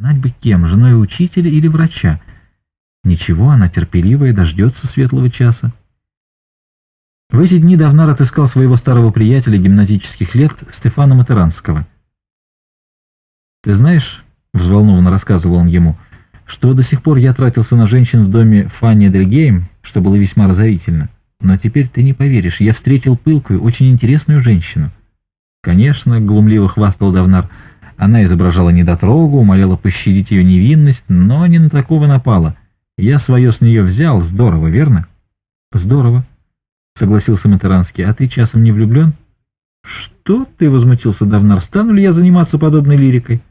Знать бы кем, женой учителя или врача. Ничего, она терпеливая, дождется светлого часа. В эти дни Давнар отыскал своего старого приятеля гимназических лет Стефана Матеранского. «Ты знаешь, — взволнованно рассказывал он ему, — что до сих пор я тратился на женщин в доме Фанни Дельгейм, что было весьма разорительно. Но теперь ты не поверишь, я встретил пылкую, очень интересную женщину». «Конечно, — глумливо хвастал Давнар, — она изображала недотрогу, умоляла пощадить ее невинность, но не на такого напала. Я свое с нее взял, здорово, верно? Здорово, согласился Матеранский. А ты часом не влюблен? Что ты, возмутился Давнар, стану ли я заниматься подобной лирикой?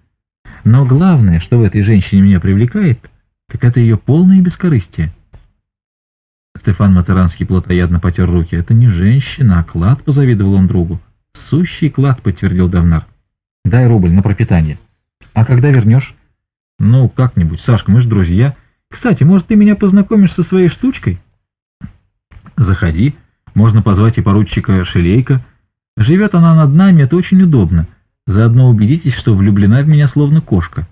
Но главное, что в этой женщине меня привлекает, так это ее полное бескорыстие. Стефан Матеранский плотоядно потер руки. «Это не женщина, а клад», — позавидовал он другу. «Сущий клад», — подтвердил Давнар. Дай рубль на пропитание. А когда вернешь? Ну, как-нибудь, Сашка, мы же друзья. Кстати, может, ты меня познакомишь со своей штучкой? Заходи. Можно позвать и поручика Шелейка. Живет она над нами, это очень удобно. Заодно убедитесь, что влюблена в меня словно кошка.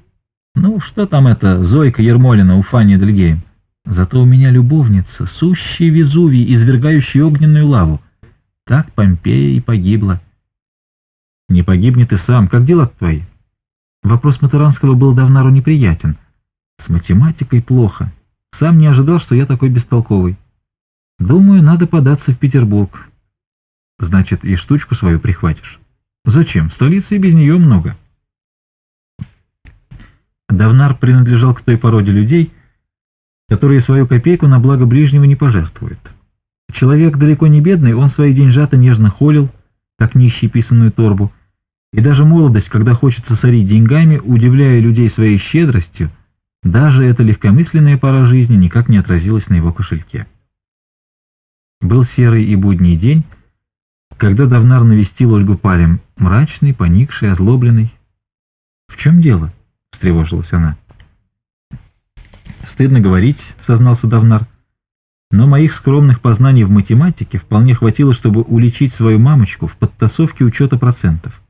Ну, что там это, Зойка Ермолина у Фанни Дельгейм? Зато у меня любовница, сущий Везувий, извергающий огненную лаву. Так Помпея и погибла. Не погибни ты сам. Как дела твои? Вопрос Матеранского был Давнару неприятен. С математикой плохо. Сам не ожидал, что я такой бестолковый. Думаю, надо податься в Петербург. Значит, и штучку свою прихватишь. Зачем? В столице и без нее много. Давнар принадлежал к той породе людей, которые свою копейку на благо ближнего не пожертвуют. Человек далеко не бедный, он свои деньжата нежно холил, как нищий писанную торбу, и даже молодость, когда хочется сорить деньгами, удивляя людей своей щедростью, даже эта легкомысленная пора жизни никак не отразилась на его кошельке. Был серый и будний день, когда Давнар навестил Ольгу Палем, мрачный, поникший, озлобленный. «В чем дело?» — встревожилась она. «Стыдно говорить», — сознался Давнар. «Но моих скромных познаний в математике вполне хватило, чтобы уличить свою мамочку в подтасовке учета процентов».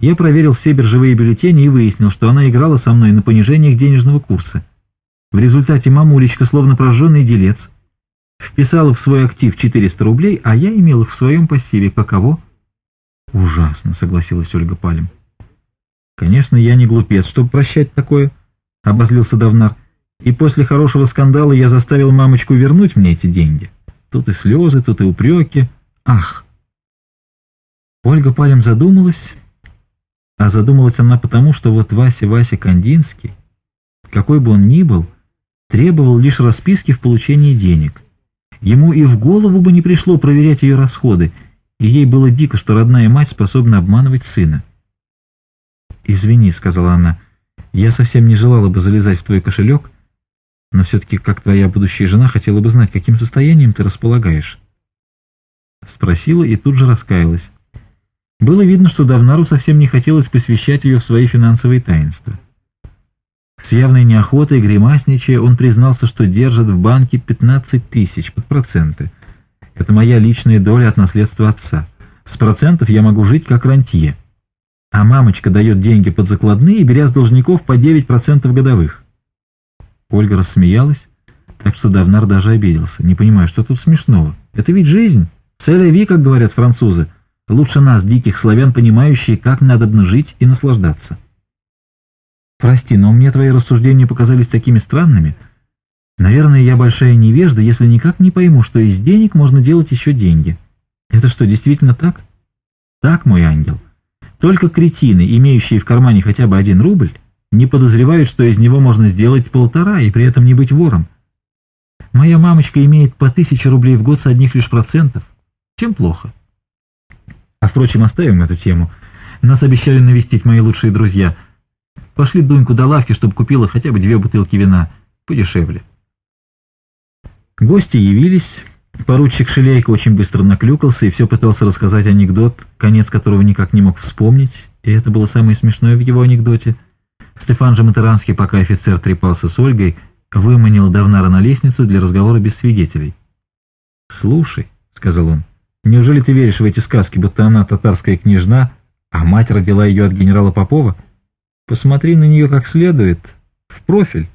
Я проверил все биржевые бюллетени и выяснил, что она играла со мной на понижениях денежного курса. В результате мамулечка, словно прожженный делец, вписала в свой актив 400 рублей, а я имел их в своем пассиве. Каково? Ужасно, согласилась Ольга Палем. Конечно, я не глупец, чтобы прощать такое, обозлился Давнар. И после хорошего скандала я заставил мамочку вернуть мне эти деньги. Тут и слезы, тут и упреки. Ах! Ольга Палем задумалась а задумалась она потому, что вот Вася-Вася Кандинский, какой бы он ни был, требовал лишь расписки в получении денег. Ему и в голову бы не пришло проверять ее расходы, и ей было дико, что родная мать способна обманывать сына. «Извини», — сказала она, — «я совсем не желала бы залезать в твой кошелек, но все-таки, как твоя будущая жена, хотела бы знать, каким состоянием ты располагаешь». Спросила и тут же раскаялась. Было видно, что Давнару совсем не хотелось посвящать ее в свои финансовые таинства. С явной неохотой, гримасничая, он признался, что держит в банке 15 тысяч под проценты. Это моя личная доля от наследства отца. С процентов я могу жить как рантье. А мамочка дает деньги под закладные, беря с должников по 9% годовых. Ольга рассмеялась, так что Давнар даже обиделся. Не понимаю, что тут смешного? Это ведь жизнь. Целая ви, как говорят французы лучше нас, диких славян, понимающие, как надо жить и наслаждаться. Прости, но мне твои рассуждения показались такими странными. Наверное, я большая невежда, если никак не пойму, что из денег можно делать еще деньги. Это что, действительно так? Так, мой ангел. Только кретины, имеющие в кармане хотя бы один рубль, не подозревают, что из него можно сделать полтора и при этом не быть вором. Моя мамочка имеет по тысяче рублей в год с одних лишь процентов. Чем плохо? А, впрочем, оставим эту тему. Нас обещали навестить мои лучшие друзья. Пошли Дуньку до лавки, чтобы купила хотя бы две бутылки вина. Подешевле. Гости явились. Поручик Шелейко очень быстро наклюкался и все пытался рассказать анекдот, конец которого никак не мог вспомнить, и это было самое смешное в его анекдоте. Стефан же Матеранский, пока офицер трепался с Ольгой, выманил Давнара на лестницу для разговора без свидетелей. «Слушай», — сказал он, — Неужели ты веришь в эти сказки, будто она татарская княжна, а мать родила ее от генерала Попова? Посмотри на нее как следует, в профиль».